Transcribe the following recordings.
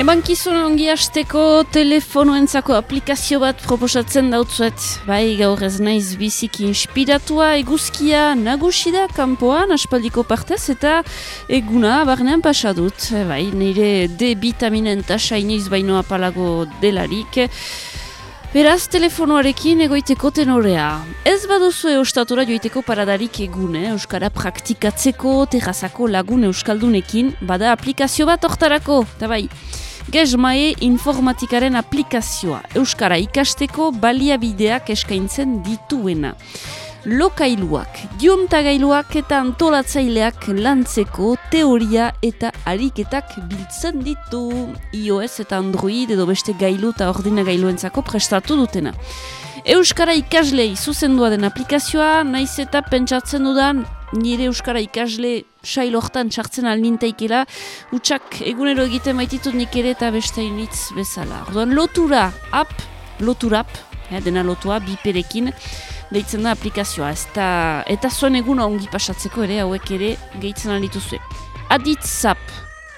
Eman kizun ongi hasteko telefonoentzako aplikazio bat proposatzen dautzuet. Bai, gaur ez naiz biziki inspiratua eguzkia nagusida kanpoan aspaldiko partez eta eguna barnean pasadut. Bai, nire D-vitaminen tasa inoiz baino apalago delarik. Beraz, telefonoarekin egoiteko tenorea. Ez baduzu eustatura joiteko paradarik egun, eh? Euskara praktikatzeko, terrazako lagun euskaldunekin, bada aplikazio bat oktarako, eta bai. Gezmae informatikaren aplikazioa, Euskara ikasteko baliabideak eskaintzen dituena. Lokailuak, juntagailuak eta antolatzaileak lantzeko teoria eta ariketak biltzen ditu. iOS eta Android edo beste gailu eta ordina gailuentzako prestatu dutena. Euskara ikaslei zuzendua den aplikazioa, naiz eta pentsatzen dudan nire Euskara ikasle sailortan txartzen alnintaikela, utxak egunero egiten maititut nik ere eta beste initz bezala. Orduan lotura, app, loturap, eh, dena lotua, biperekin, deitzen da aplikazioa. Ez da, eta zuen egun ongi pasatzeko ere, hauek ere gehitzen alituzue. Aditzap,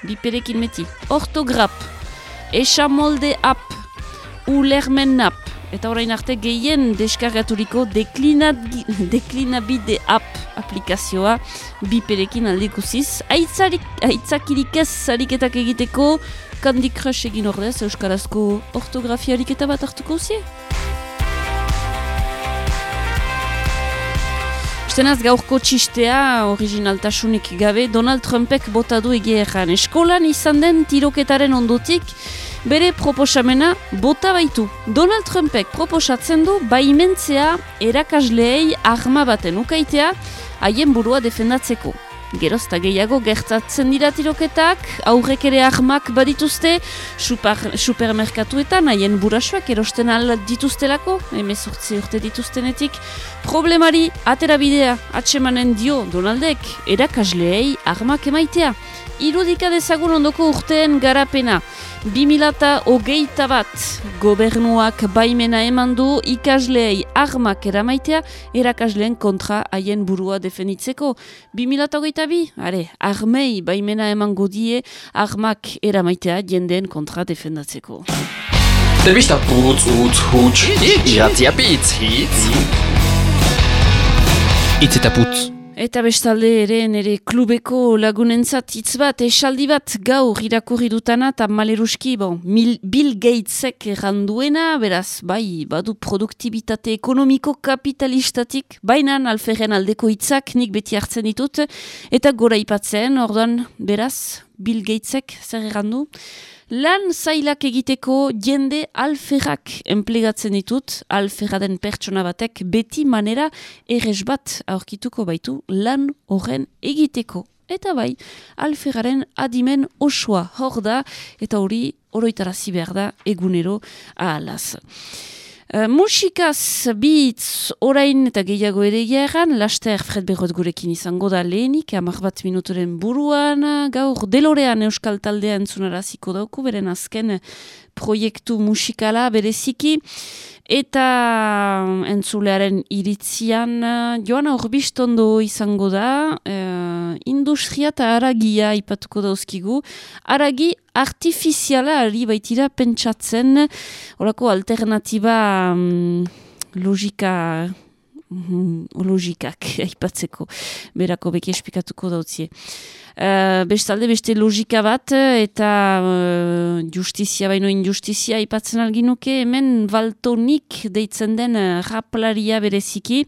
biperekin meti. Ortograp, esa molde app, ulermen app, eta orain arte gehien deskargaturiko deklinabide app aplikazioa biperekin aldikuziz. Aitzakirik ez zariketak egiteko, Candy Crush egin ordez, Euskarazko ortografia ariketa bat hartuko zie? Ustenaz gaurko txistea, originaltasunik gabe, Donald Trumpek bota du egieran. Eskolan izan den tiroketaren ondotik, bere proposamena bota baitu. Donald Trumpek proposatzen du baimentzea erakasleei arma baten ukaitea haien burua defendatzeko gerozta gehiago gertatzen dira tiroketak, aurrek ere ahmak badituzte, super, supermerkatuetan, haien burasoak erosten al dituztelako, emezortzi urte dituztenetik, problemari atera bidea atsemanen dio Donaldek, erakasleei ahmak emaitea. Irudika dezagun ondoko urteen garapena. 2008 bat gobernuak baimena eman du ikasleei armak eramaitea erakasleen kontra haien burua definitzeko. 2008 bi, are, armei baimena eman godie armak eramaitea jendeen kontra defendatzeko. Telebista putz, utz, hutz, iratzia pitz, hitz. Itz eta putz. Eta bestalde ere nire klubeko lagunentzat hitz bat, esaldi bat gaur irakurri dutana eta maleruski bon, Bill Gatesek erranduena, beraz, bai, badu produktibitate ekonomiko kapitalistatik, baina alferren aldeko hitzak nik beti hartzen ditut, eta gora ipatzen, orduan, beraz, Bill Gatesek zer errandu, Lan zailak egiteko jende alferrak enplegatzen ditut, alferra den pertsona batek beti manera errez bat aurkituko baitu lan horren egiteko. Eta bai, alferraren adimen osoa hor da, eta hori oroitarazi behar da egunero ahalaz. Uh, musikaz bitz orain eta gehiago ere geran, laster Fred Berrot gurekin izango da lehenik, amak bat minutoren buruan, gaur delorean euskal taldea entzunaraziko dauku, beren azken proiektu musikala bereziki, eta entzulearen iritzian, joan aurbistondo izango da, uh, industria eta aragia ipatuko dauzkigu, aragi artifiziala ari baitira pentsatzen, horako alternatiba um, logika um, logikak aipatzeko berako beki espikatuko dautzie. Uh, bestalde beste logika bat eta uh, justizia baino injustizia aipatzen alginuke hemen valtonik deitzen den uh, raplaria bereziki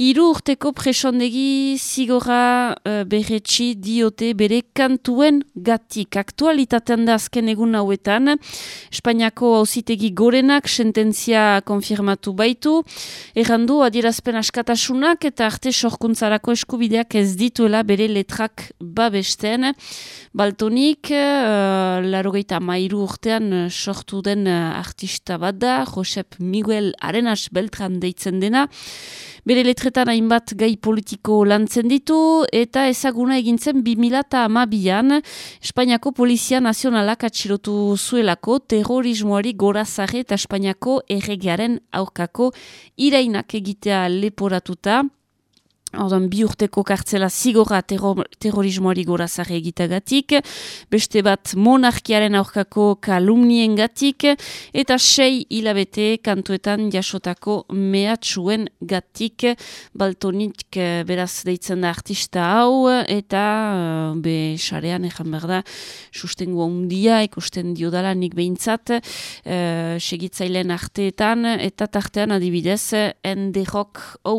Iru urteko presondegi zigora uh, berretxi diote bere kantuen gatik. Aktualitatean da azken egun hauetan, Espainiako hauzitegi gorenak sententzia konfirmatu baitu, errandu adierazpen askatasunak eta arte sorkuntzarako eskubideak ez dituela bere letrak babesten. Baltonik, uh, larogeita mairu urtean sortu den artista bat da, Josep Miguel Arenas Beltran deitzen dena, Bere letretan hainbat gai politiko lantzen ditu eta ezaguna egintzen 2008an Espainiako Polizia Nazionalak atxilotu zuelako terrorismoari gorazare eta Espainiako erregearen aurkako irainak egitea leporatuta. Ordan, bi urteko kartzela zigora terrorismoari gora zarri egitagatik, beste bat monarkiaren aurkako kalumnien gatik, eta sei hilabete kantuetan jasotako mehatxuen gatik, baltonik eh, beraz deitzen da artista hau, eta uh, be xarean ejan behar da, sustengo ondia ikusten diodala nik behintzat, uh, segitzailen arteetan, eta tartean adibidez, enderok hau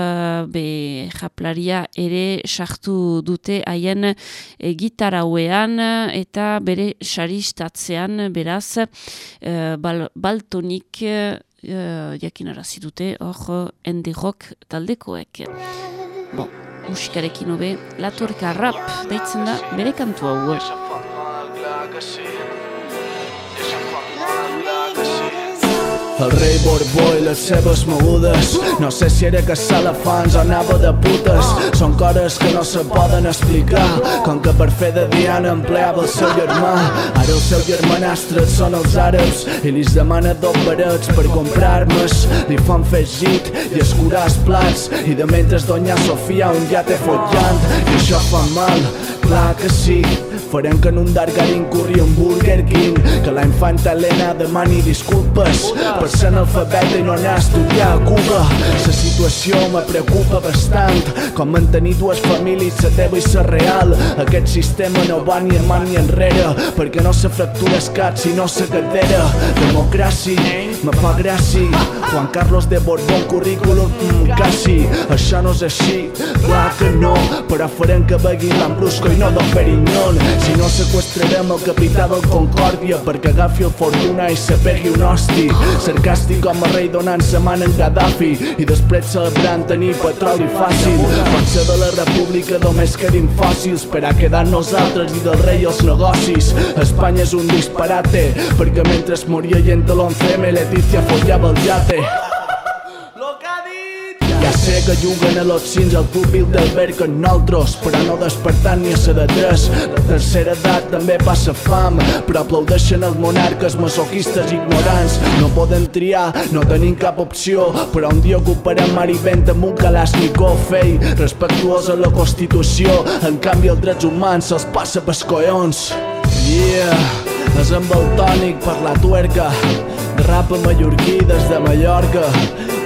Eh, be japlaria ere sartu dute haien e, gitarauean eta bere saristatzean beraz e, bal, baltonik e, jakin arazi dute hor enderok taldekoek. Bon, musikarekin hobe, laturka rap deitzen da bere kantu hau. El rei Borbó i les seves mogudes. No sé si era que salafans o anava de putes. Són cores que no se poden explicar. Com que per fer de Diana empleava el seu germà. Ara el seu germanastre són els àrabs I li demana dos barets per comprar armes Li fan fer git i escurar els plats. I de mentre Doña Sofia un ja té follant I això fa mal, clar que sí. Farem que en un Dargarin corri un Burger King. Que la infanta Helena demani disculpes Per ser analfabeta i no anar a estudiar a Cuba. La situació me preocupa bastant Com mantenir dues famílies, la teva i la real Aquest sistema no va ni en ni enrere Perquè no se fractura el cap sinó la cadera. Democràcia, me fa gràcia Juan Carlos de Borbón, currículum, mm, quasi. Això no és així, clar que no Però farem que begui l'Ambrusco i no del Perignon Si no sequestrarem el capità del Concòrdia perquè agafi el Fortuna i se pegui un hosti. Sarcàstic com a rei donant sa man en Gaddafi i després celebrant tenir petroli fàcil. Ser de la república només quedin fòssils per a quedar nosaltres i del rei els negocis. Espanya és un disparate perquè mentre es moria gent de l'11M Leticia follava el yate sé que juguen a los cins al públic del verg en nosaltres, però no despertant ni a ser de tres. La tercera edat també passa fam, però aplaudeixen els monarques masoquistes ignorants. No poden triar, no tenim cap opció, però un dia ocuparem vent amb un Kalashnikov, fei, respectuós a la Constitució. En canvi, els drets humans se'ls passa pels collons. Yeah, és amb el tònic per la tuerca, rap mallorquí des de Mallorca.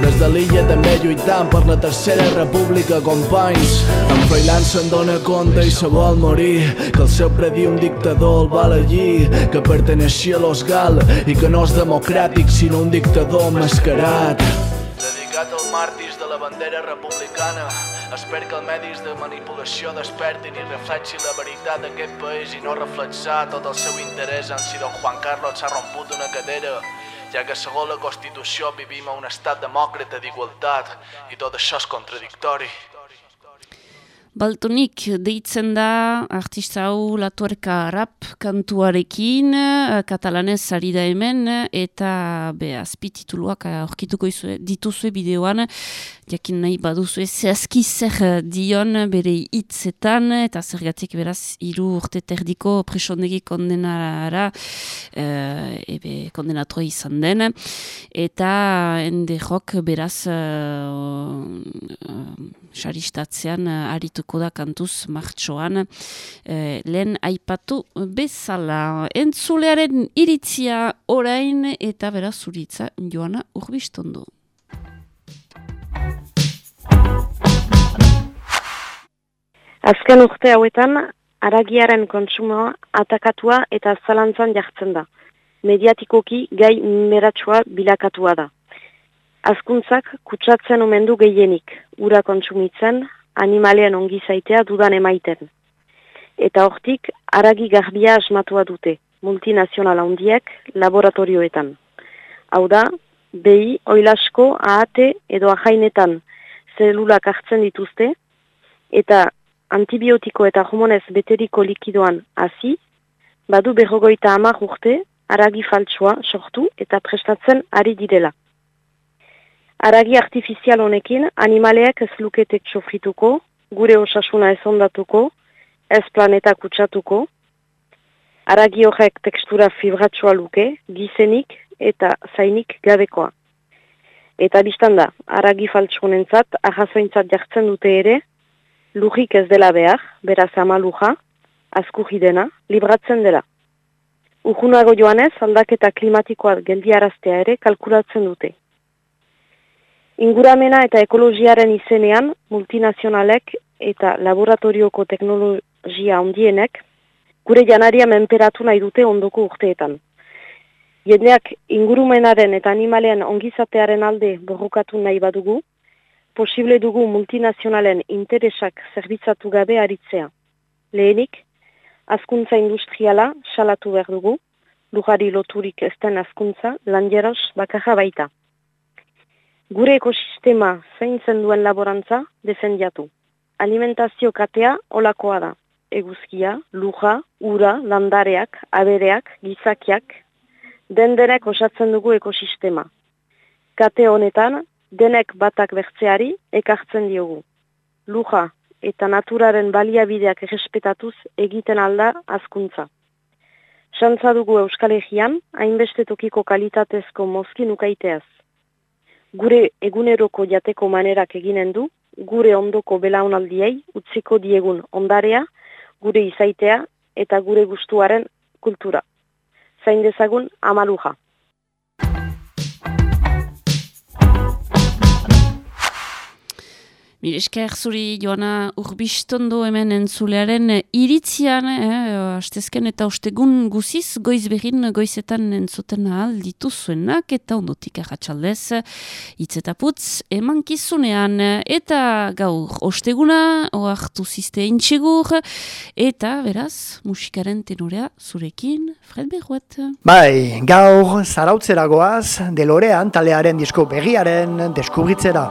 Des de l'illa també lluitant per la tercera república, companys. En Freiland se'n dona compte i se vol morir, que el seu predí un dictador el va allí, que perteneixia a los Gal i que no és democràtic sinó un dictador mascarat. Dedicat als màrtirs de la bandera republicana, espero que els medis de manipulació despertin i reflexi la veritat d'aquest país i no reflexar tot el seu interès en si don Juan Carlos s'ha romput una cadera ja que segons la Constitució vivim a un estat demòcrata d'igualtat i tot això és contradictori. Baltonik deitzen da artista hau latuerka rap kantuarekin, eh, katalanez ari da hemen, eta be, azpitituluak aurkituko dituzue bideoan, jakin nahi baduzu zehazki zer eh, dion bere hitzetan eta zergatik beraz hiru urte terdiko presondegi kondenara e, ebe kondenatua izan den. Eta ende jok beraz uh, saristatzean arituko da kantuz martxoan lehen aipatu bezala entzulearen iritzia orain eta beraz zuritza joana urbistondu. Azken urte hauetan, aragiaren kontsumoa atakatua eta zalantzan jartzen da. Mediatikoki gai meratsua bilakatua da. Azkuntzak kutsatzen omendu gehienik, ura kontsumitzen, animalean ongi zaitea dudan emaiten. Eta hortik, aragi garbia asmatua dute, multinazional handiek laboratorioetan. Hau da, behi, oilasko, ahate edo ahainetan zelulak hartzen dituzte, eta antibiotiko eta hormonez beteriko likidoan hasi, badu berrogoita amak urte, aragi faltsua sortu eta prestatzen ari direla. Aragi artifizial honekin, animaleak ez luketek txofrituko, gure osasuna ez ondatuko, ez planeta kutsatuko, aragi horrek tekstura fibratsua luke, gizenik eta zainik gabekoa. Eta biztan da, aragi faltsugunentzat, ahazointzat jartzen dute ere, lujik ez dela behar, beraz ama luja, azkuji dena, libratzen dela. Ujunago joanez, aldaketa klimatikoa geldiaraztea ere kalkulatzen dute. Inguramena eta ekologiaren izenean, multinazionalek eta laboratorioko teknologia ondienek, gure janaria menperatu nahi dute ondoko urteetan. Jendeak ingurumenaren eta animalean ongizatearen alde borrokatu nahi badugu, posible dugu multinazionalen interesak zerbitzatu gabe aritzea. Lehenik, azkuntza industriala salatu behar dugu, lujari loturik ezten azkuntza lanjeros bakarra baita. Gure ekosistema zaintzen duen laborantza defendiatu. Alimentazio katea olakoa da. Eguzkia, luja, ura, landareak, abereak, gizakiak, den denek osatzen dugu ekosistema. Kate honetan, denek batak bertzeari ekartzen diogu. Luja eta naturaren baliabideak errespetatuz egiten alda azkuntza. Xantza dugu Euskal Egean, hainbeste tokiko kalitatezko mozkin ukaiteaz. Gure eguneroko jateko manerak eginen du, gure ondoko belaunaldiei utziko diegun ondarea, gure izaitea eta gure gustuaren kultura zain dezagun amaluja. Miresker zuri joana urbistondo hemen entzulearen iritzian, eh, astezken eta ostegun guziz, goiz behin goizetan entzuten ahal dituzuenak eta ondotik erratxaldez itzetaputz eman kizunean. Eta gaur osteguna, oartu ziste intxegur, eta beraz, musikaren tenorea zurekin, Fred Berruet. Bai, gaur zarautzeragoaz, delorean talearen disko begiaren deskubritzera.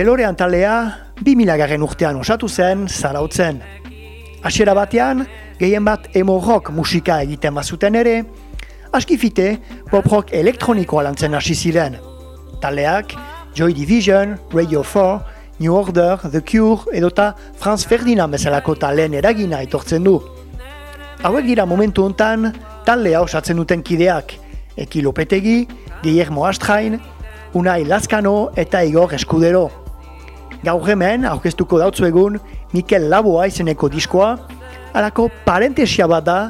Delorean talea, 2000 garen urtean osatu zen, zarautzen. Asiera batean, gehien bat emo-rock musika egiten bazuten ere, askifite pop-rock elektronikoa lantzen hasi ziren. Taleak, Joy Division, Radio 4, New Order, The Cure edota Franz Ferdinand bezalako talen eragina etortzen du. Hauek dira momentu hontan talea osatzen duten kideak, Eki Lopetegi, Guillermo Astrain, Unai Lazkano eta Igor Eskudero. Gaur hemen, aurkeztuko dautzu egun, Mikel Laboa izeneko diskoa, alako parentesia bat da,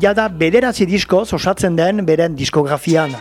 jada bederatzi diskoz osatzen den beren diskografian.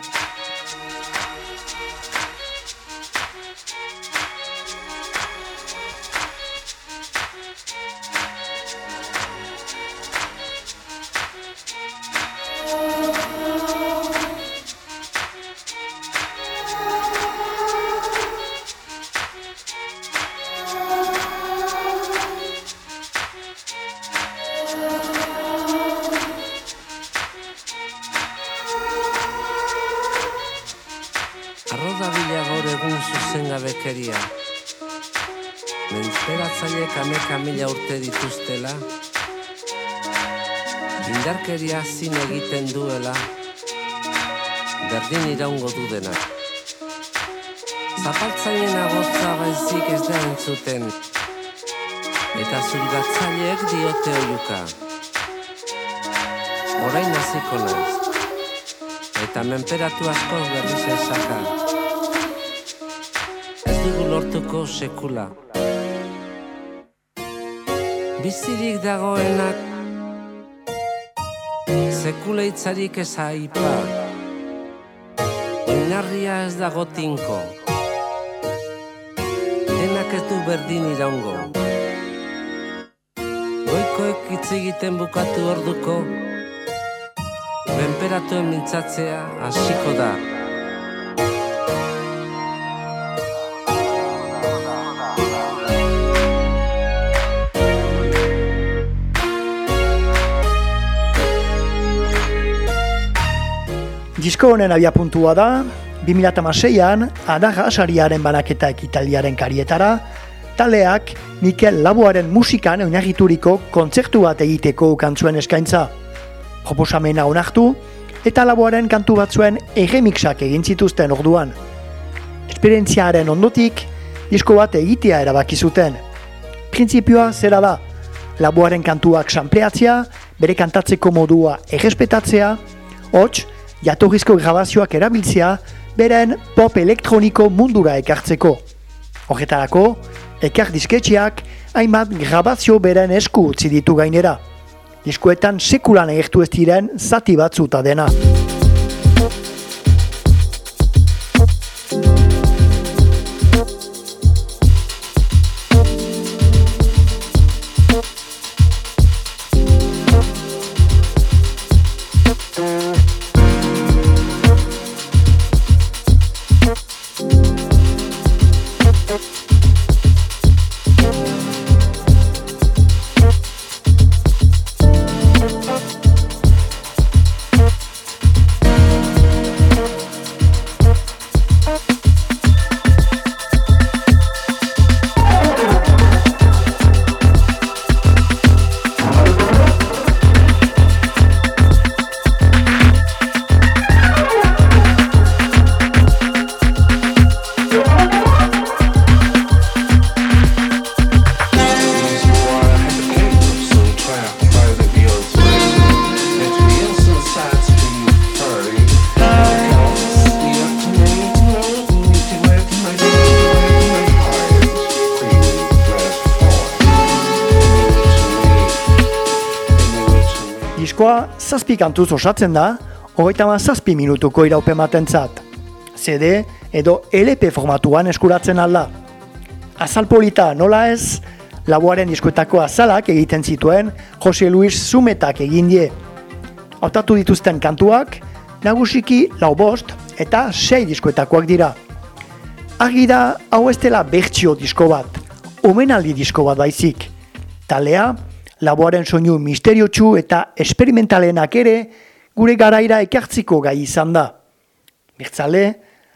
Menperatu asko berriz esaka. Ez dugu lortuko sekula. Bizirik dagoenak sekuleitzarik ez aipa. Oinarria ez dago tinko. Denak ez du berdin iraungo. Goikoek hitz egiten bukatu orduko Benperatuen mintzatzea hasiko da Disko honen abia puntua da, 2006an Adaga Asariaren banaketa ekitaliaren karietara, taleak Mikel Laboaren musikan oinarrituriko kontzertu bat egiteko kantzuen eskaintza. Proposamena onartu eta Laboaren kantu batzuen erremixak egin zituzten orduan. Esperientziaren ondotik, disko bat egitea erabaki zuten. Printzipioa zera da, Laboaren kantuak sampleatzea, bere kantatzeko modua errespetatzea, hots, jatorrizko grabazioak erabiltzea beren pop elektroniko mundura ekartzeko. Horretarako, ekar disketxeak hainbat grabazio beren esku utzi ditu gainera. Diskoetan sekulan egertu ez diren zati batzuta dena. Kantuz osatzen da, hogeita ma zazpi minutuko iraupen zat. CD edo LP formatuan eskuratzen alda. Azalpolita nola ez, laboaren diskoetako azalak egiten zituen Jose Luis Zumetak egin die. Hautatu dituzten kantuak, nagusiki lau bost eta sei diskoetakoak dira. Argi da, hau ez dela bertxio disko bat, omenaldi disko bat baizik. Talea, laboaren soinu misteriotsu eta esperimentalenak ere gure garaira ekartziko gai izan da. Bertzale,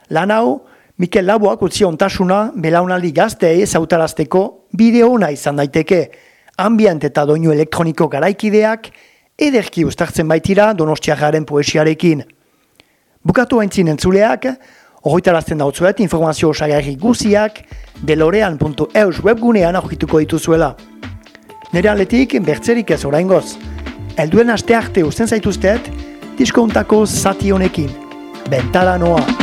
lan hau, Mikel Laboak utzi ontasuna belaunaldi gaztei zautarazteko bideo ona izan daiteke, ambient eta doinu elektroniko garaikideak ederki ustartzen baitira donostiagaren poesiarekin. Bukatu haintzin entzuleak, horretarazten dautzuet informazio osagarri guziak delorean.eus webgunean aurkituko dituzuela. Nere aletik bertzerik ez oraingoz. Elduen aste arte usten zaituztet, diskontako zati honekin. Bentala noa.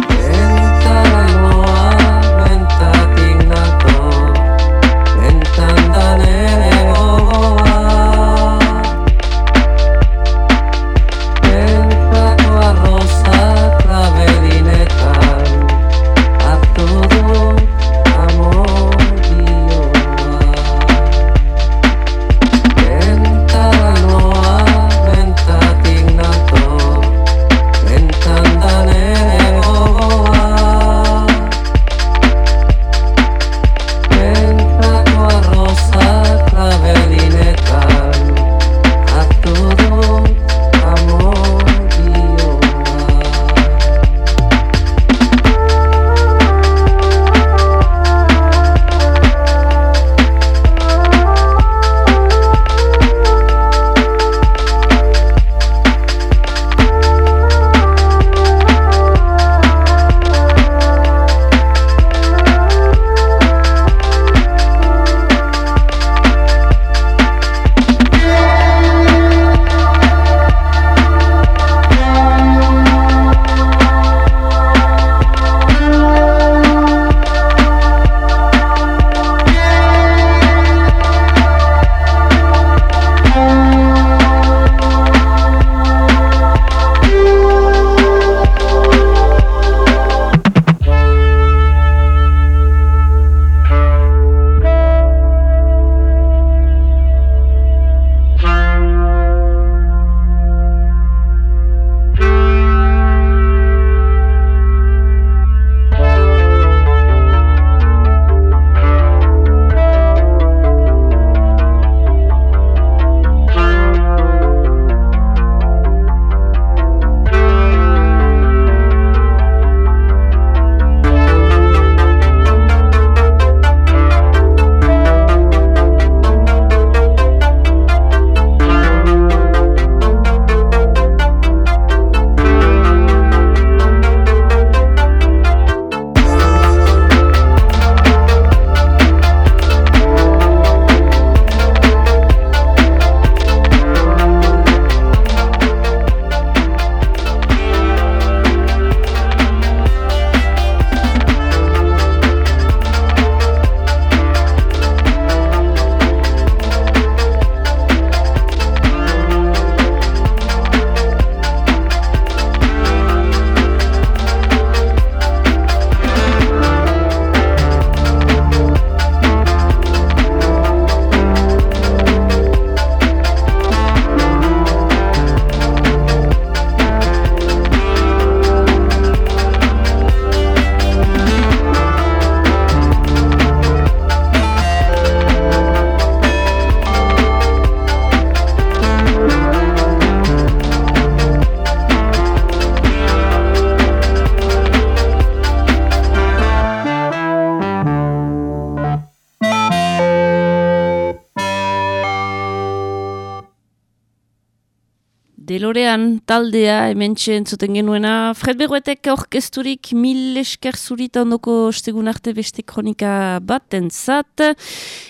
Delorean taldea hemen entzuten genuena. Fred Berroetek orkesturik mil esker zurita ondoko ostegun arte beste kronika bat entzat.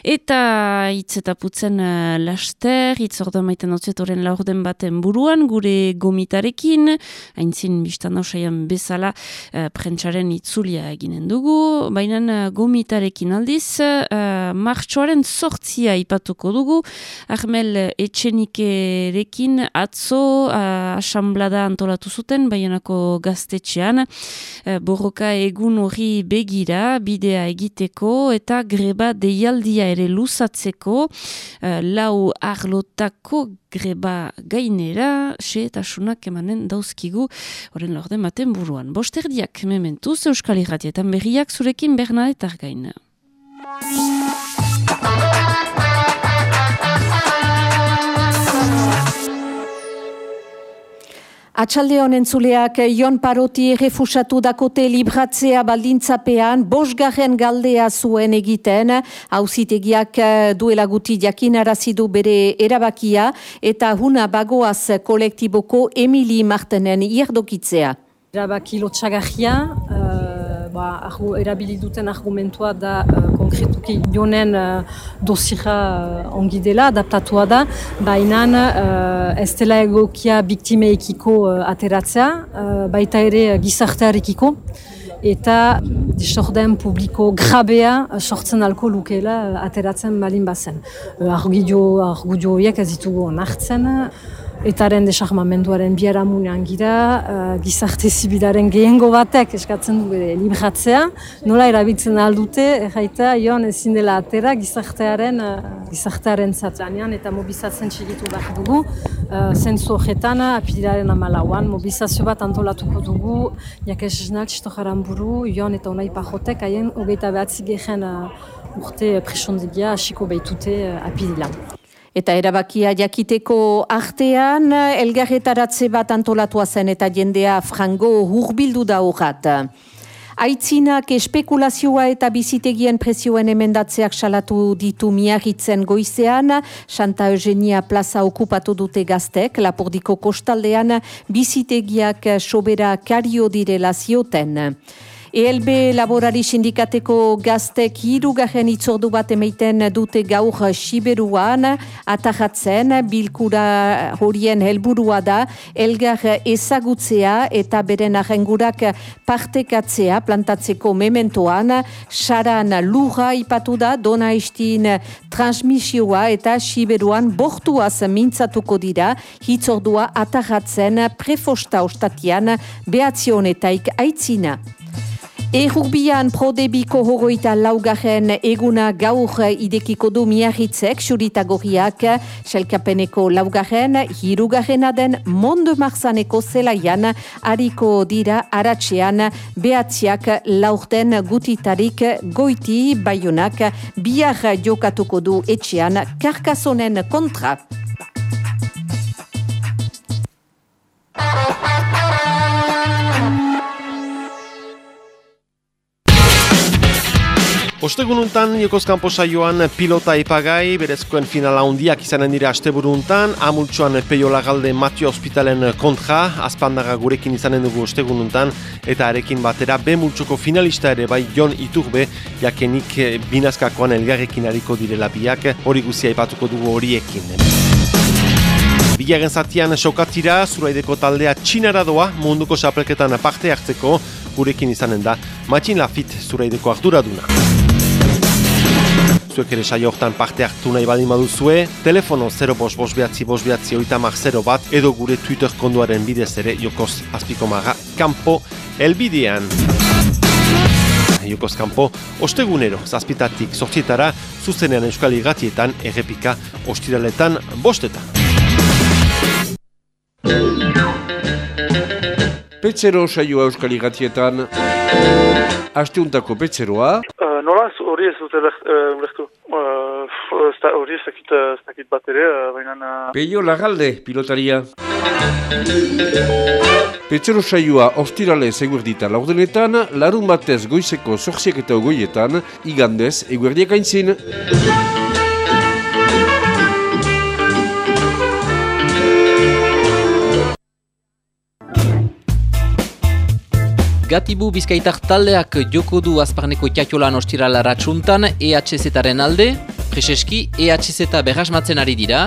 Eta hitz eta putzen uh, laster, hitz orda maiten otzetoren laurden baten buruan, gure gomitarekin, haintzin biztan hausaian bezala uh, prentsaren itzulia eginen dugu, baina uh, gomitarekin aldiz, uh, martxoaren sortzia ipatuko dugu, Armel Etxenikerekin atzo uh, asamblada antolatu zuten, baienako gaztetxean, uh, borroka egun hori begira, bidea egiteko, eta greba deialdia ere luzatzeko, uh, lau arlotako greba gainera, xe eta emanen dauzkigu, horren lorde maten buruan. Bosterdiak mementuz, Euskal Irratietan berriak zurekin Bernadetar gaina. Atxalde honen zuleak Jon Paroti refusatu dakote libratzea baldintzapean bosgarren galdea zuen egiten, hauzitegiak eh, duela guti jakin arazidu bere erabakia eta huna bagoaz kolektiboko Emili Martenen irdokitzea. Erabaki lotxagarria, uh, ba, argu, erabili argumentua da uh, konkretuki jonen uh, dosira uh, ongi dela, adaptatua da, baina uh, ez dela egokia biktimeekiko uh, ateratzea, uh, baita ere gizartearekiko, eta disorden publiko grabea sortzen alko lukela uh, ateratzen balin bazen. Uh, argudio, argudio horiek ez ditugu onartzen, Etaren desarmamenduaren biaramunean gira, uh, gizarte zibilaren gehiengo batek eskatzen du bere libratzea. Nola erabiltzen aldute, erraita, joan ezin dela atera gizartearen, uh, gizartearen zatzanean eta mobizatzen txigitu behar dugu. Uh, zentzu horretan, apilaren amalauan, mobizazio bat antolatuko dugu, jakes esnal txistojaran buru, joan eta onai pajotek, haien hogeita behatzi gehen uh, urte presondigia hasiko behitute uh, apililan. Eta erabakia jakiteko artean, elgarretaratze bat antolatua zen eta jendea frango hurbildu da horrat. Aitzinak espekulazioa eta bizitegien presioen emendatzeak salatu ditu miarritzen goizean, Santa Eugenia plaza okupatu dute gaztek, lapordiko kostaldean bizitegiak sobera kario direla zioten. ELB laborari sindikateko gaztek hirugarren itzordu bat emeiten dute gaur siberuan. Atajatzen bilkura horien helburua da elgar ezagutzea eta beren ahengurak partekatzea plantatzeko mementoan. Saran lura ipatu da dona estin transmisioa eta siberuan bortuaz mintzatuko dira. Hitzordua atajatzen prefosta ostatian behatzionetaik aitzina. Errugbian prodebiko horoita laugarren eguna gaur idekiko du miarritzek, xurita gorriak, selkapeneko laugarren, hirugarren aden mondo marzaneko zelaian, hariko dira aratzean, behatziak laurten gutitarik goiti baiunak, biar jokatuko du etxean, karkasonen kontra. Ostegununtan, Jokozkan saioan pilota ipagai, berezkoen finala hundiak izanen dira asteburuntan, amultsuan peiola galde Matio Hospitalen kontra, azpandaga gurekin izanen dugu ostegununtan, eta arekin batera, be multsuko finalista ere bai Jon Iturbe, jakenik binazkakoan elgarrekin hariko direla biak, hori guzia ipatuko dugu horiekin. Bilaren zatian sokatira, zuraideko taldea txinara doa, munduko xapelketan parte hartzeko, gurekin izanen da, Matxin Lafit zuraideko arduraduna zuek ere saio hortan parte hartu nahi badin baduzue, telefono 0 bos bos behatzi bos behatzi oitamak 0 bat, edo gure Twitter konduaren bidez ere Jokoz Azpikomaga Kampo elbidean. Jokoz Kampo, ostegunero, zazpitatik sortzietara, zuzenean euskal igatietan, errepika, ostiraletan, bostetan. Petzero saioa euskal igatietan, Asteuntako petzeroa. Hori ez dute lehtu. Uh, hori ez dakit, ez dakit bat ere, baina... Peio lagalde, pilotaria. Petzero saioa ostirale eguerdita laurdenetan, larun batez goizeko zorziak eta ogoietan, igandez eguerdiak aintzin. Gatibu bizkaitar taldeak joko du azparneko tiatiolan ostirala ratxuntan EHZ-aren alde, preseski EHZ berrasmatzen ari dira.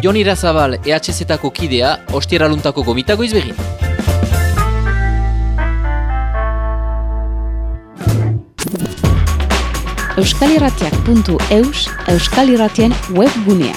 Jon Irazabal EHZ-ako kidea ostiraluntako gomitago izbegin. euskalirratiak.eus euskalirratien webgunea.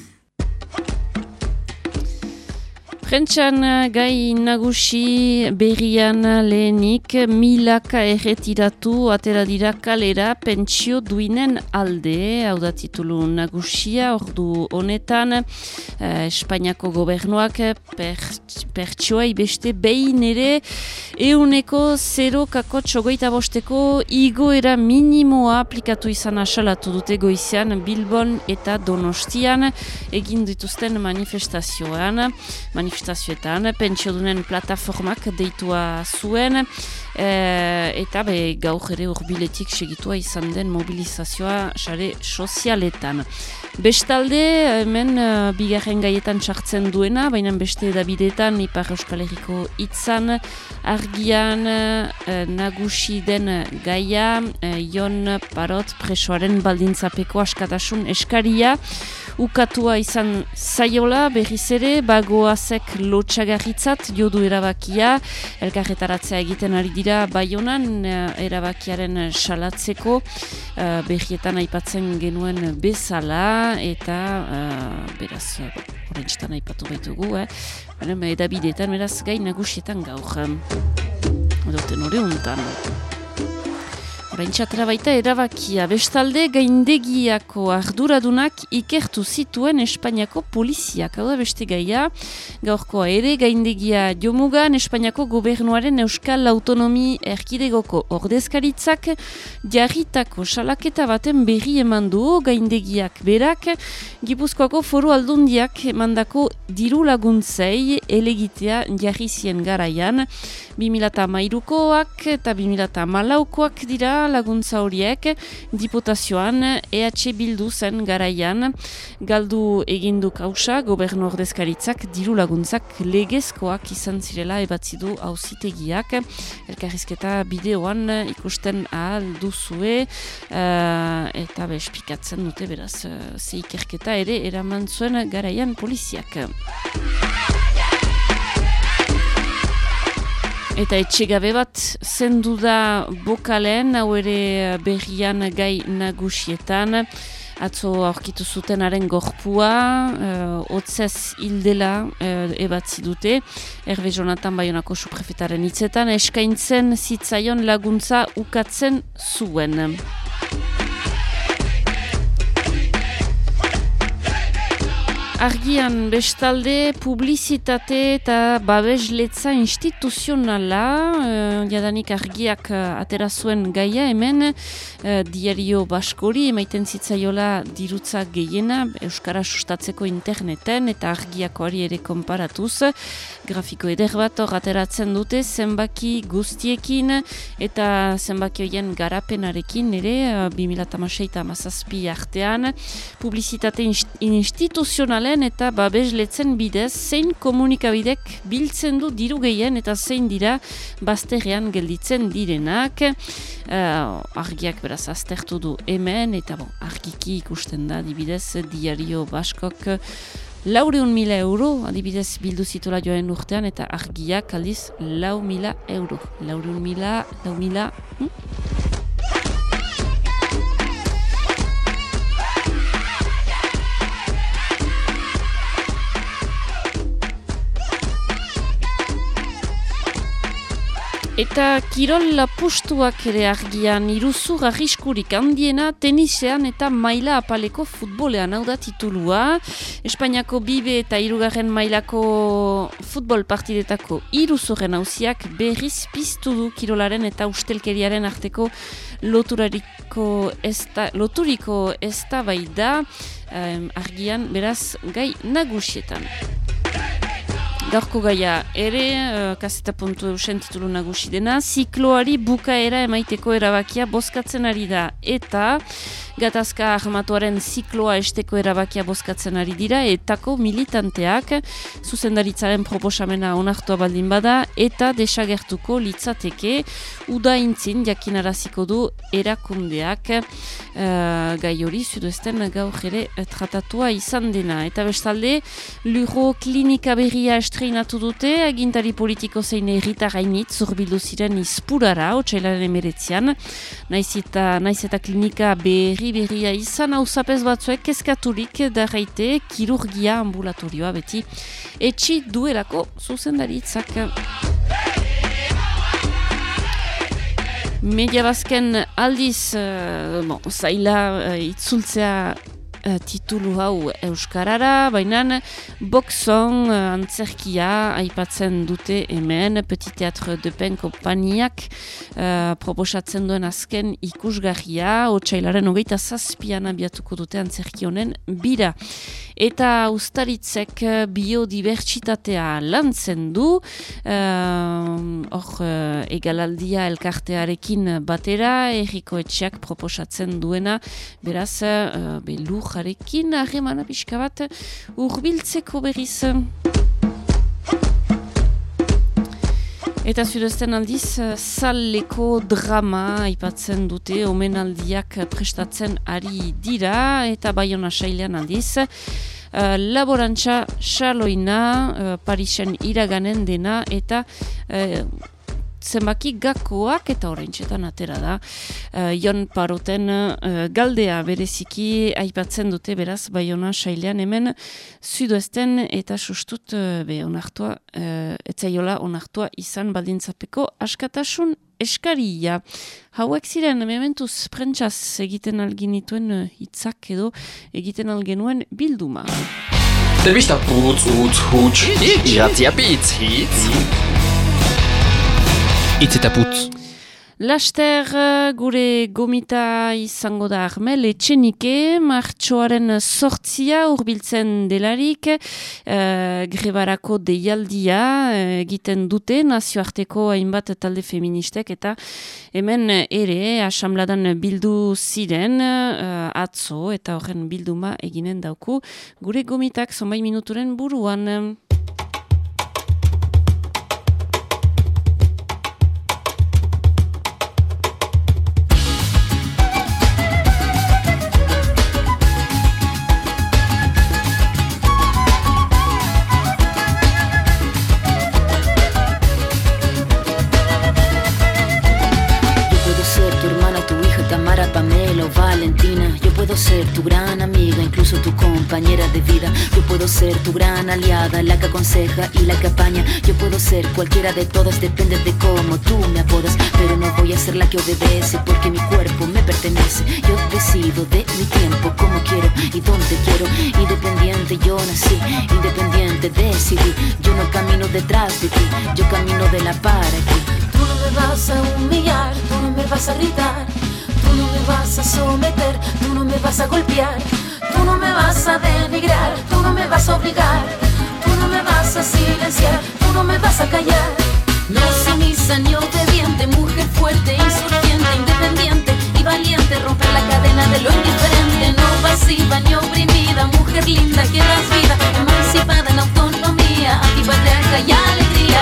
Prentxan eh, gai nagusi berrian lehenik milaka erretiratu atera dira kalera pentsio duinen alde, hau da titulu nagusia, ordu honetan eh, Espainiako gobernuak pertsioa ibeste behin ere euneko 0 kako txogoita bosteko igoera minimoa aplikatu izan asalatu dute goizean Bilbon eta Donostian egin dituzten manifestazioan. Manifestazioan manifestazioetan, pentsiodunen plataformak deitua zuen, e, eta be, gaur ere urbiletik segitua izan den mobilizazioa sare sozialetan. Bestalde, hemen uh, bigarren gaietan sartzen duena, baina beste edabideetan Ipar Euskal Herriko itzan, argian uh, nagusi den gaia, uh, Jon Parot presoaren baldintzapeko askatasun eskaria, ukatua izan zaiola berriz ere, bagoazek lotxagarritzat jodu erabakia, elkarretaratzea egiten ari dira baionan erabakiaren salatzeko, uh, berrietan aipatzen genuen bezala, eta uh, beraz horrentxetan aipatu baitugu, eh? Baina edabideetan beraz gain nagusietan gaur. Odoten hori untan. Horentxatra baita erabakia. Bestalde gaindegiako arduradunak ikertu zituen Espainiako poliziak. Hau da beste gaia, gaurkoa ere gaindegia jomugan Espainiako gobernuaren Euskal Autonomi Erkidegoko ordezkaritzak jarritako salaketa baten berri eman du gaindegiak berak, Gipuzkoako foru aldundiak emandako diru laguntzei elegitea jarri zien garaian, 2008koak eta 2008koak dira laguntza horiek diputazioan EH Bildu zen garaian galdu egindu kausa gobernu ordezkaritzak diru laguntzak legezkoak izan zirela ebatzi du auzitegiak elkarrizketa bideoan ikusten ahal duzue uh, eta bespikatzen dute beraz uh, zeikerketa ere eraman zuen garaian poliziak. Eta etxegabe bat zendu da bokalen, hau ere berrian gai nagusietan. Atzo aurkitu zutenaren gorpua, uh, otzez hildela uh, ebatzi dute. Erbe Jonathan Bayonako suprefetaren hitzetan, eskaintzen zitzaion laguntza ukatzen zuen. Argian bestalde publizitate eta babesletza instituzionala, uh, jadanik argiak uh, atera zuen gaia hemen, uh, diario baskori, emaiten zitzaiola dirutza gehiena, Euskara sustatzeko interneten eta argiakoari ere konparatuz, grafiko eder bat ateratzen dute, zenbaki guztiekin eta zenbaki horien garapenarekin ere, uh, 2006 eta artean, publizitate instituzionalen eta babesletzen bidez zein komunikabidek biltzen du diru gehien eta zein dira bazterrean gelditzen direnak. Uh, argiak beraz aztertu du hemen eta bon, argiki ikusten da dibidez diario baskok laureun mila euro adibidez bildu zitola joen urtean eta argiak aldiz lau mila euro. Laureun mila, lau mila... Hm? Eta kirol lapustuak ere argian iruzur arriskurik handiena tenisean eta maila apaleko futbolean hau da titulua. Espainiako bibe eta irugarren mailako futbol partidetako iruzurren hauziak berriz piztu du kirolaren eta ustelkeriaren arteko loturariko esta, loturiko ez da bai da argian beraz gai nagusietan. Gaurko gaia ere, uh, kaseta puntu eusen titulu nagusi dena, zikloari bukaera emaiteko erabakia bozkatzen ari da. Eta gatazka ahmatuaren zikloa esteko erabakia bozkatzen ari dira, etako militanteak zuzendaritzaren proposamena onartua baldin bada, eta desagertuko litzateke udaintzin jakinaraziko du erakundeak uh, gai hori zuduesten gaur ere tratatua izan dena. Eta bestalde, luro klinika berria estreinatu dute, agintari politiko zein errita gainit zurbildu ziren izpurara, otxailaren emeretzean, naiz eta, naiz eta klinika berri berria izan hau zapez batzuek kezkaturik darraite kirurgia ambulatorioa beti etxi duelako zuzendaritzak. Media bazken aldiz, uh, bon, zaila uh, itzultzea uh, titulu hau euskarara, baina boxon uh, antzerkia aipatzen dute hemen Petit Teatre de Pen kompaniak uh, proposatzen duen azken ikusgarria, otxailaren hogeita zazpian abiatuko dute antzerkionen bira. Eta ustaritzek biodibertsitatea lantzen du, hor uh, egalaldia elkartearekin batera, erriko etxeak proposatzen duena, beraz, uh, belur jarekin harremana pixka bat urbiltzeko berriz. Eta zudezten aldiz, zaleko drama aipatzen dute, omenaldiak prestatzen ari dira, eta baiona sailean aldiz, Uh, laborantza xaloina uh, Parisen iraganen dena eta uh, zenbaki gakoak eta horreintxetan atera da. Uh, Jon Paroten uh, galdea bereziki aipatzen dute beraz Baiona sailean hemen zuduesten eta sustut uh, be onartua, uh, etzaiola onartua izan baldintzapeko askatasun eskaria. Hauek ziren, mementuz prentsaz egiten alginituen hitzak edo egiten algenuen bilduma. Telbista putz, utz, huts, iratzia pitz, hitz. Itz eta putz. Laster gure gomita izango da armel etxenike, martxoaren sortzia urbiltzen delarik, uh, grebarako deialdia egiten dute nazioarteko hainbat talde feministek eta hemen ere asamladan bildu ziren uh, atzo eta horren bilduma eginen dauku gure gomitak zonbait minuturen buruan. Cualquiera de todas, depende de cómo tú me apodas. Pero no voy a ser la que obedece porque mi cuerpo me pertenece. Yo decido de mi tiempo, como quiero y dónde quiero. Independiente yo nací, independiente decidí. Yo no camino detrás de ti, yo camino de la para aquí. Tú no me vas a humillar, tú no me vas a gritar. Tú no me vas a someter, tú no me vas a golpear, tú no me vas a denigrar, tú no me vas a obligar, tú no me vas a silenciar, no me vas a callar. No sumisa ni obediente, mujer fuerte, insurgente, independiente y valiente, romper la cadena de lo indiferente, no pasiva ni oprimida, mujer linda que das vida, emancipada en autonomía, antipatriarca y alegría.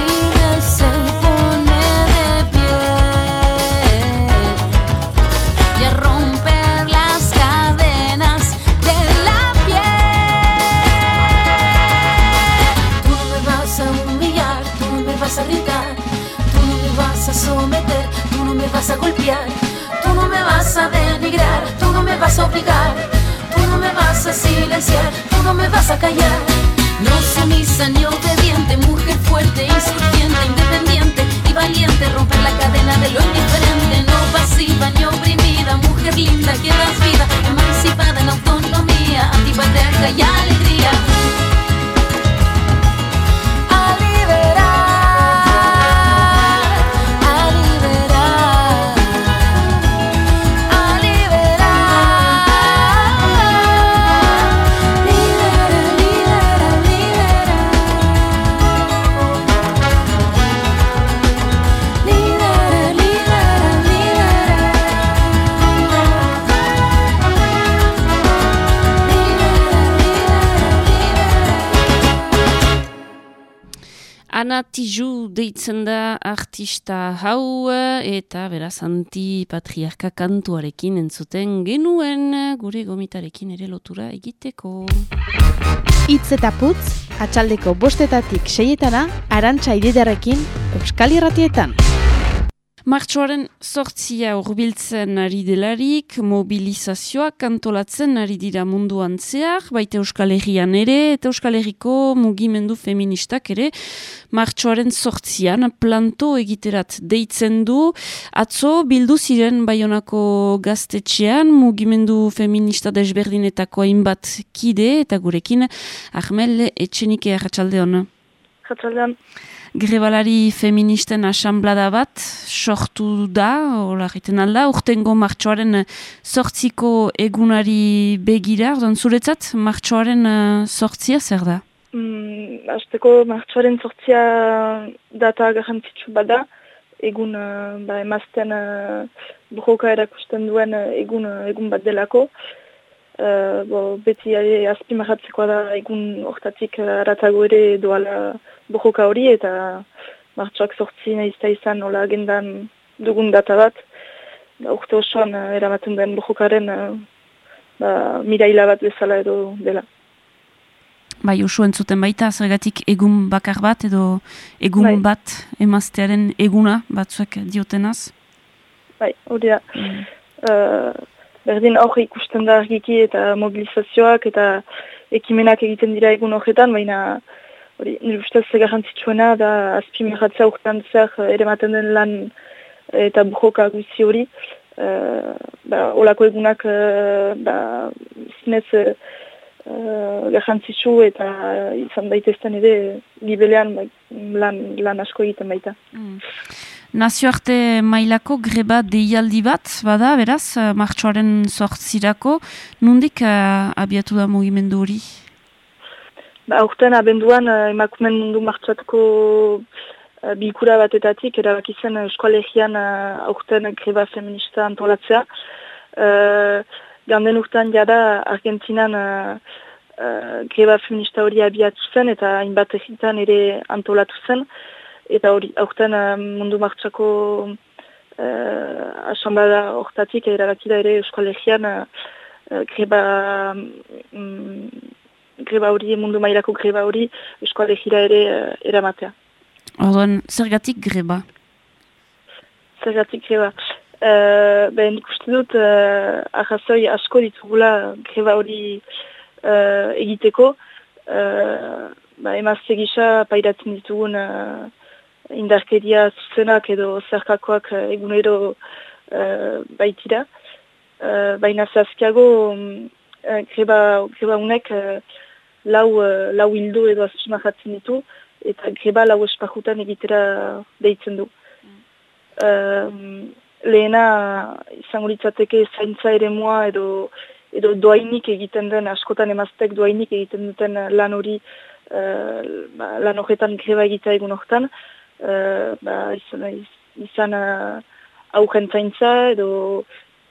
Obligar, tú no me vas a silenciar, tú no me vas a callar. No sumisa ni obediente, mujer fuerte, insurgente, independiente y valiente, romper la cadena de lo indiferente, no pasiva ni oprimida, mujer linda que das vida, emancipada en autonomía, antipatriarca y alegría. Ana Tiju deitzen da artista hau eta beraz antipatriarka kantuarekin entzuten genuen gure gomitarekin ere lotura egiteko. Itz eta putz, atxaldeko bostetatik seietana, arantxa ididarekin, Euskal Irratietan. Martxoaren sortzia urbiltzen ari delarik, mobilizazioak kantolatzen ari dira munduan zehar, baita Euskal Herrian ere, eta Euskal Herriko mugimendu feministak ere, martxoaren sortzian planto egiterat deitzen du, atzo bildu ziren baionako gaztetxean, mugimendu feminista desberdinetako hainbat kide, eta gurekin, Ahmel Etxenike Arratxaldeon. Jatsaldean, Grebalari feministen asamblada bat sortu da, hola egiten alda, urtengo martxoaren sortziko egunari begira, orduan zuretzat martxoaren eh, sortzia zer da? mm, azteko martxoaren sortzia data garrantzitsu bada, egun uh, ba, emazten uh, borroka erakusten duen uh, egun, uh, egun bat delako. Uh, bo, beti ere azpimarratzekoa da egun hortatik uh, aratago ere doala borroka hori eta martxoak sortzi nahizta izan nola agendan dugun data bat. Ba, urte osoan uh, eramaten den borrokaren uh, ba, miraila bat bezala edo dela. Bai, usu entzuten baita, zergatik egun bakar bat edo egun Bai. bat emaztearen eguna batzuek diotenaz. Bai, hori da. Uh, berdin hor ikusten da argiki eta mobilizazioak eta ekimenak egiten dira egun horretan, baina hori, nire ustez garrantzitsuena da azpimarratzea urtean zer ere maten den lan eta bujoka guzi hori. Uh, ba, olako egunak uh, ba, zinez uh, garrantzitsu eta izan daitezten ere gibelean ba, lan, lan asko egiten baita. Nazioarte mailako greba deialdi bat, bada, beraz, eh, martxoaren sortzirako, nundik uh, abiatu da mugimendu hori? Ba, aurten abenduan uh, emakumen mundu martxatuko uh, bilkura batetatik, erabaki zen eskualegian uh, aurten greba feminista antolatzea. Uh, ganden urtean jada Argentinan uh, uh, greba feminista hori abiatu zen eta hainbat egitan ere antolatu zen. Eta hori, aurten uh, mundu martxako uh, asamblada hortatik erabaki da ere eskualegian uh, greba mm, greba hori, mundu mailako greba hori, eskualegira ere uh, eramatea. Orduan, zergatik greba? Zergatik greba. Uh, ben ikuste dut, uh, arrazoi asko ditugula greba hori uh, egiteko. Uh, ba, emazte gisa pairatzen ditugun uh, indarkeria zuzenak edo zerkakoak uh, egunero uh, baitira. Uh, baina zazkiago um, uh, greba, greba unek uh, lau, uh, lau hildo edo azpimahatzen ditu eta greba lau espakutan egitera deitzen du. Um, lehena izango litzateke zaintza ere mua edo, edo doainik egiten den, askotan emaztek doainik egiten duten lan hori uh, ba, lan horretan greba egitea egun horretan, uh, ba, izan, izan uh, auken zaintza edo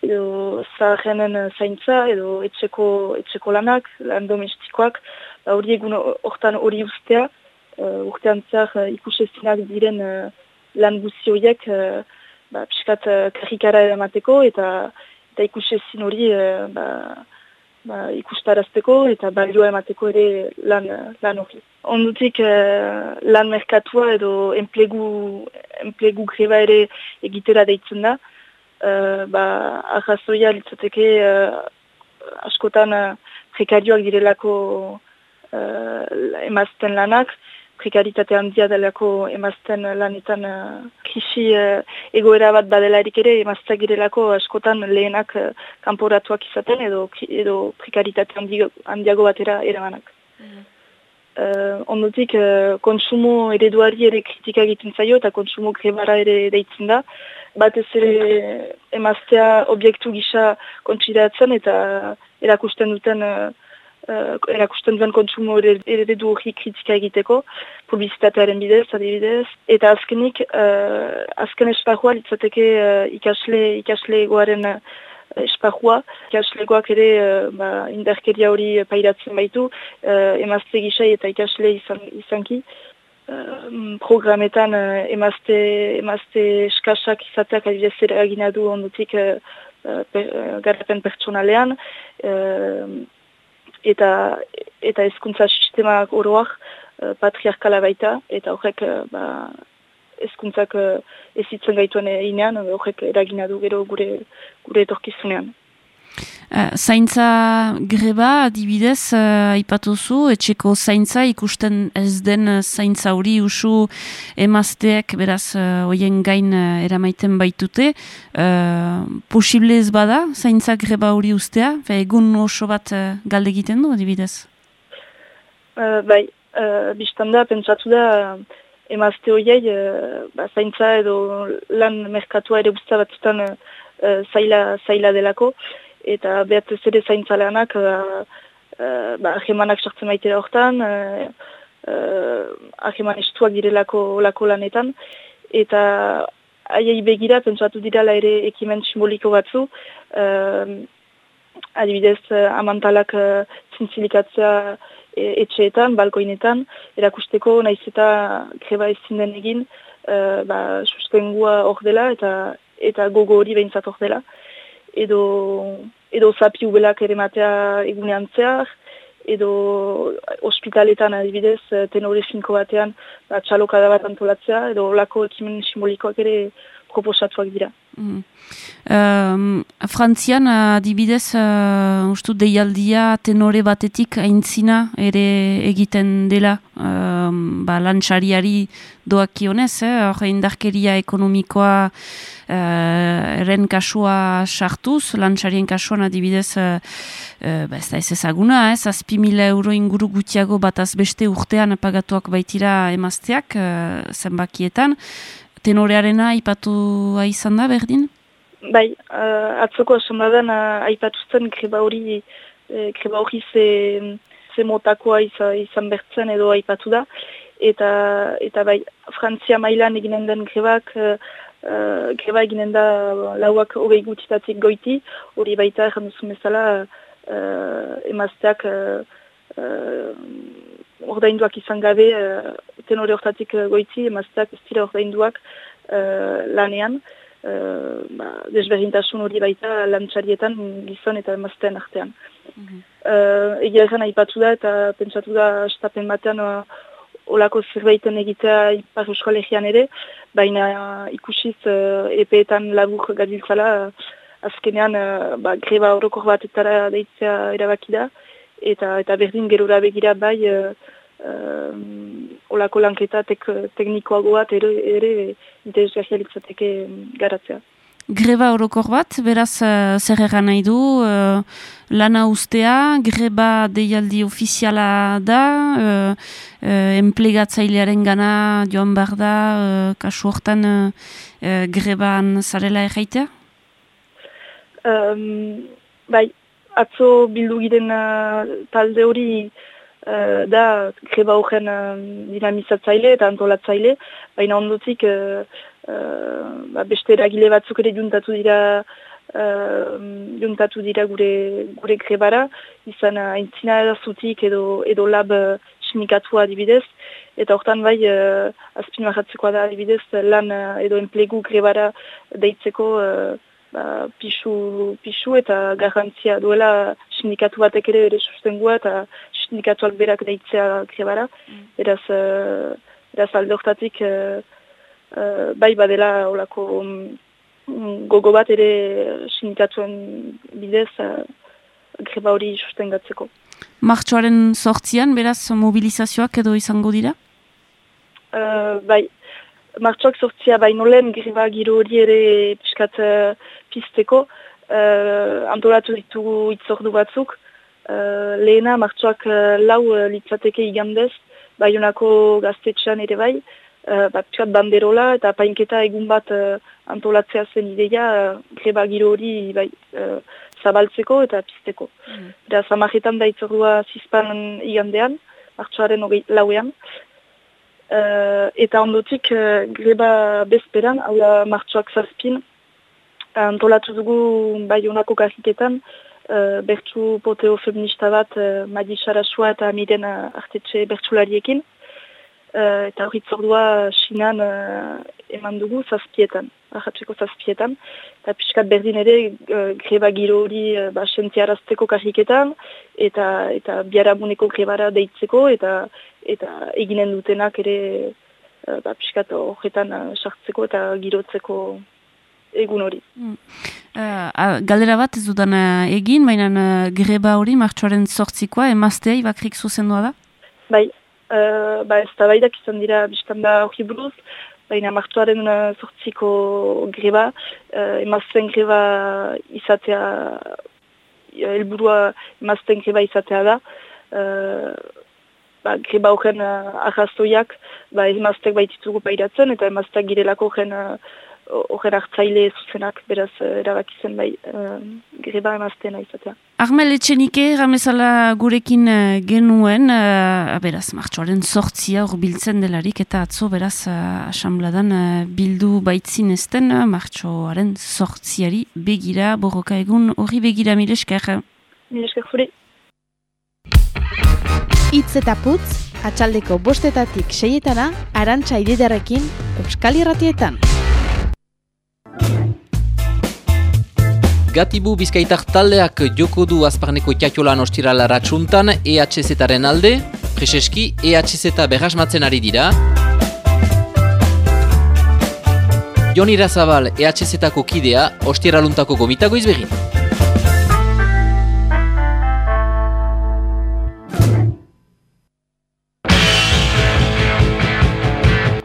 edo zaharrenen zaintza edo etxeko, etxeko lanak, lan domestikoak, ba, hori egun hortan hori ustea, uh, urtean zehar uh, ikusezinak diren uh, lan guzi horiek uh, ba, piskat uh, karikara eramateko eta eta ikusezin hori uh, ba, ba, ikustarazteko eta balioa emateko ere lan, lan hori. Ondutik uh, lan merkatua edo enplegu, enplegu greba ere egitera deitzen da. Uh, ba, arrazoia litzateke uh, askotan uh, prekarioak direlako emazten lanak, prekaritate handia delako emazten lanetan uh, krisi uh, egoera bat badelarik ere emazta girelako askotan lehenak uh, kanporatuak izaten edo, edo prekaritate handiago batera eramanak. Mm. Uh, ondotik, uh, konsumo ereduari ere kritika egiten zaio eta konsumo grebara ere deitzen da. Batez ere emaztea objektu gisa kontsidatzen eta erakusten duten uh, erakusten duen kontsumo eredu hori kritika egiteko, publizitatearen bidez, adibidez, eta azkenik, uh, azken esparrua litzateke uh, ikasle, ikasle egoaren uh, esparrua, ikaslegoak ere uh, ba, indarkeria hori pairatzen baitu, uh, emazte gisai eta ikasle izan, izanki, programetan uh, emazte, emazte eskasak izateak adibidez eragina du ondutik uh, per, uh, garapen pertsonalean, eta eta hezkuntza sistema oroak uh, patriarkala baita eta horrek uh, ba, hezkuntzak uh, ezitzen gaituen inean horrek eragina du gero gure gure etorkizunean. Uh, zaintza greba adibidez uh, aipatuzu, etxeko zaintza ikusten ez den zaintza hori usu emazteek beraz uh, oien gain uh, eramaiten baitute. Uh, posible ez bada zaintza greba hori ustea? Fe, egun oso bat uh, galde egiten du adibidez? Uh, bai, uh, biztanda pentsatu da emazte horiei uh, ba, zaintza edo lan merkatua ere guzta batzutan uh, zaila, zaila delako eta behat ez ere zaintzaleanak uh, uh, ba, ahemanak sartzen maitera horretan, uh, uh, aheman estuak direlako lako lanetan, eta aiei begira, pentsatu dirala ere ekimen simboliko batzu, uh, adibidez uh, amantalak uh, zintzilikatzea etxeetan, balkoinetan, erakusteko naiz eta greba ezin den egin, uh, ba, sustengua hor dela eta eta gogo hori behintzat hor dela edo, edo zapi ubelak ere matea egunean zehar, edo ospitaletan adibidez tenore finko batean ba, txalokada bat antolatzea, edo lako ekimen simbolikoak ere proposatuak dira. Mm. Um, Frantzian, adibidez, uh, ustu deialdia tenore batetik aintzina ere egiten dela um, ba, lantxariari doakionez, eh? hor indarkeria ekonomikoa uh, eren kasua sartuz, lantxarien kasuan adibidez, uh, uh, ba, ez da ez ezaguna, ez, azpi mila euro inguru gutiago bat azbeste urtean pagatuak baitira emazteak uh, zenbakietan, tenorearena aipatu izan da, berdin? Bai, uh, atzoko esan baden uh, aipatu zen greba hori, eh, greba hori ze, ze motakoa izan, izan bertzen edo aipatu da. Eta, eta bai, Frantzia mailan eginen den grebak, uh, greba eginen da lauak hogei gutitatik goiti, hori baita erranduzun bezala uh, emazteak uh, uh, ordainduak izan gabe uh, tenore hortatik uh, goiti, emazteak ez dira ordainduak uh, lanean, uh, ba, desberdintasun hori baita lantxarietan gizon eta emaztean artean. Mm -hmm. uh, egia egan aipatu da eta pentsatu da estapen batean uh, olako zerbaiten egitea ipar euskalegian ere, baina uh, ikusiz uh, epeetan labur gabiltzala uh, azkenean uh, ba, greba horokor bat etara deitzea erabakida, eta eta berdin gerora begira bai uh, olako lanketa tek, teknikoago bat ere, ere interesgarrialitzateke garatzea. Greba orokor bat, beraz uh, zer egan nahi du, uh, lana ustea, greba deialdi ofiziala da, uh, uh, enplegatzailearen gana joan behar da, uh, kasu hortan uh, uh, greban zarela erraitea? Um, bai, atzo bildu giren uh, talde hori uh, da greba horren uh, dinamizatzaile eta antolatzaile, baina ondotik uh, uh, ba beste eragile batzuk ere juntatu dira uh, juntatu dira gure, gure grebara, izan aintzina edazutik edo, edo lab uh, sinikatu adibidez, eta hortan bai uh, azpin da adibidez lan edo enplegu grebara deitzeko ba, pixu, pixu eta garrantzia duela sindikatu batek ere ere sustengua eta sindikatuak berak deitzea krebara. Mm. Eraz, uh, eraz alde hortatik uh, uh, bai badela olako um, gogo bat ere sindikatuen bidez uh, greba hori sustengatzeko. Martxoaren sortzian, beraz, mobilizazioak edo izango dira? Uh, bai, martxoak sortzia baino lehen greba giro hori ere piskat uh, pizteko, uh, antolatu ditugu itzordu batzuk, uh, lehena martxoak uh, lau uh, litzateke igandez, baionako gaztetxean ere bai, uh, bat banderola eta painketa egun bat uh, antolatzea zen ideia uh, greba giro hori bai, uh, zabaltzeko eta pizteko. Mm. Beraz, amaretan da itzordua zizpan igandean, martxoaren lauean, uh, eta ondotik uh, greba bezperan, hau da martxoak zazpin, antolatu dugu bai honako kahiketan, uh, bertsu poteo feminista bat uh, Madi Sarasua eta Miren artetxe bertsulariekin, uh, eta hori zordua sinan uh, eman dugu zazpietan, ahatzeko zazpietan, eta pixkat berdin ere uh, greba giro hori uh, ba, sentiarazteko kahiketan, eta, eta biaramuneko grebara deitzeko, eta eta eginen dutenak ere uh, ba, pixkat horretan uh, sartzeko eta girotzeko egun hori. Mm. galdera bat ez dudan egin, baina uh, greba hori martxoaren sortzikoa, emaztea ibakrik zuzendua da? Bai, uh, ba ez da baidak izan dira biztan da hori buruz, baina martxoaren uh, sortziko greba, uh, emazten greba izatea, helburua emazten greba izatea da, ba, greba horren uh, arrazoiak ba, emaztek baititugu pairatzen eta emaztek girelako horren uh, horren hartzaile zuzenak beraz uh, erabakizen bai uh, greba emazteena izatea. Armel Etxenike, ramezala gurekin uh, genuen, uh, beraz, martxoaren sortzia hor biltzen delarik, eta atzo, beraz, uh, asambladan uh, bildu baitzin ezten, uh, martxoaren sortziari begira, borroka egun, hori begira, milesker. Milesker zuri. Itz eta putz, atxaldeko bostetatik seietana, arantxa ididarekin, Euskal Irratietan. Gatibu bizkaitak taldeak joko du azparneko tiatiolan ostirala ratxuntan EHZ-aren alde, preseski EHZ berrasmatzen ari dira. Jon Irazabal EHZ-ako kidea, ostiraluntako gomitago izbegin.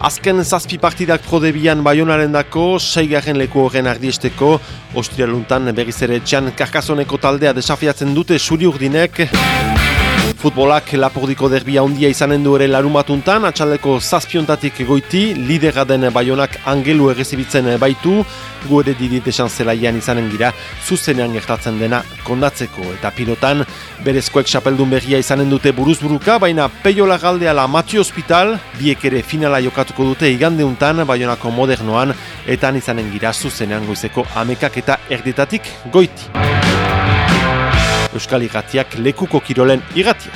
Azken zazpi partidak prodebian bayonaren dako, seigarren leku horren ardiesteko, ostrialuntan berriz ere txan karkasoneko taldea desafiatzen dute suri urdinek. Futbolak lapordiko derbia handia izanen du ere larumatuntan, atxaldeko zazpiontatik goiti, lidera den baionak angelu errezibitzen baitu, gu ere didit esan zelaian izanen gira, zuzenean gertatzen dena kondatzeko. Eta pilotan, berezkoek xapeldun berria izanen dute buruzburuka, baina peiola galdea la Matio Hospital, biek ere finala jokatuko dute igandeuntan, baionako modernoan, eta izanen gira zuzenean goizeko amekak eta erdetatik goiti. Euskal Igatiak lekuko kirolen igatiak.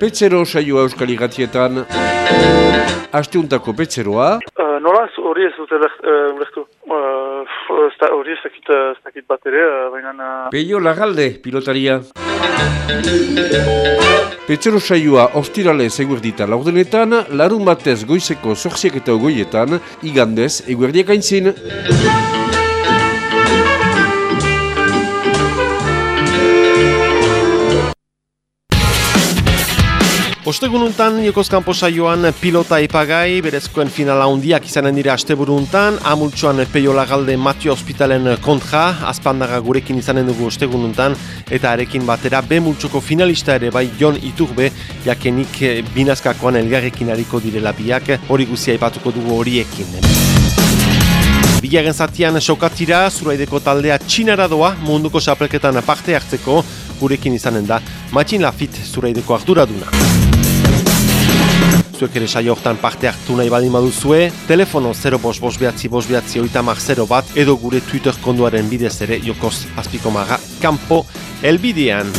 Petzero saioa Euskal Igatietan, asteuntako petzeroa. Uh, nola hori ez dute lehtu? Uh, hori ez dakit bat ere, uh, baina... Peio lagalde, pilotaria. Petzero saioa ostirale eguerdita laurdenetan, larun batez goizeko zorziak eta ogoietan, igandez eguerdiak aintzin. Ostegununtan, Jokozkampo saioan pilota ipagai, berezkoen finala hundiak izanen dira asteburuntan, amultsuan peio lagalde Matio Hospitalen kontra, azpandaga gurekin izanen dugu ostegununtan, eta arekin batera, be multsuko finalista ere bai Jon Iturbe, jakenik binazkakoan elgarrekin hariko direla biak, hori guzia ipatuko dugu horiekin. Bilaren zatian sokatira, zuraideko taldea txinara doa, munduko sapelketan parte hartzeko, gurekin izanen da, Matxin Lafit zuraideko arduraduna zuek ere saio hortan parte hartu nahi baldin baduzue, telefono 0 bos bos behatzi bos behatzi oitamak 0 bat, edo gure Twitter konduaren bidez ere jokoz azpiko maga, kampo elbidean.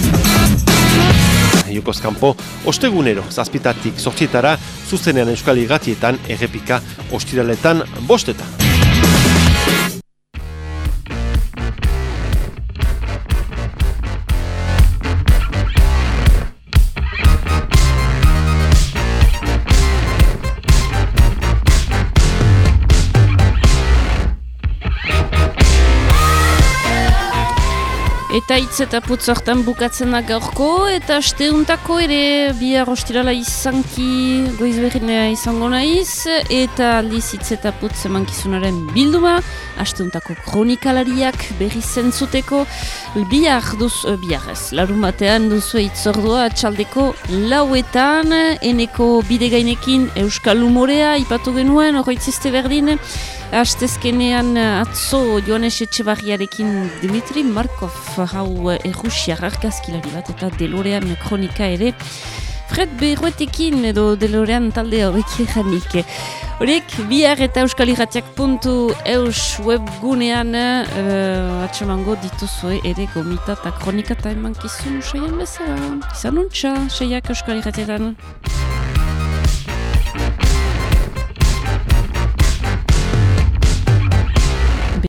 Jokoz kampo, ostegunero, zazpitatik sortzietara, zuzenean euskal igatietan, errepika, ostiraletan, bostetan. Eta hitz eta putz hortan bukatzen gaurko, eta asteuntako ere bihar ostirala izanki goiz behin izango naiz, eta aldiz hitz eta putz emankizunaren bilduma, asteuntako kronikalariak berri zentzuteko, bihar duz, uh, bihar ez, larun batean duzu itzordua txaldeko lauetan, eneko bidegainekin euskal humorea, ipatu genuen, horretzizte berdin, Astezkenean atzo Joanes Etxebarriarekin Dimitri Markov hau errusiar argazkilari bat eta delorean kronika ere Fred Berroetekin edo delorean talde horrek janik. Horiek, bihar eta eus webgunean uh, atxemango dituzue ere gomita eta kronika eta eman kizun seian bezala. Izan untxa, seiak euskaliratiatan.